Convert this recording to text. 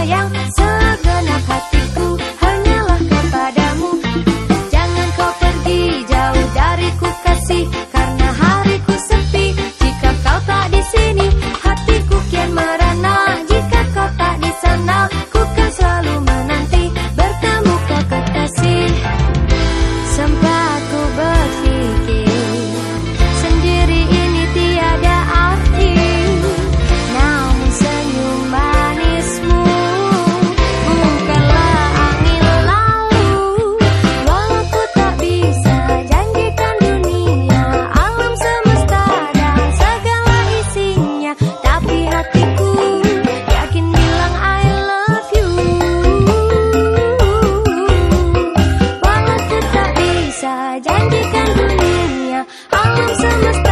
这样。alam semesta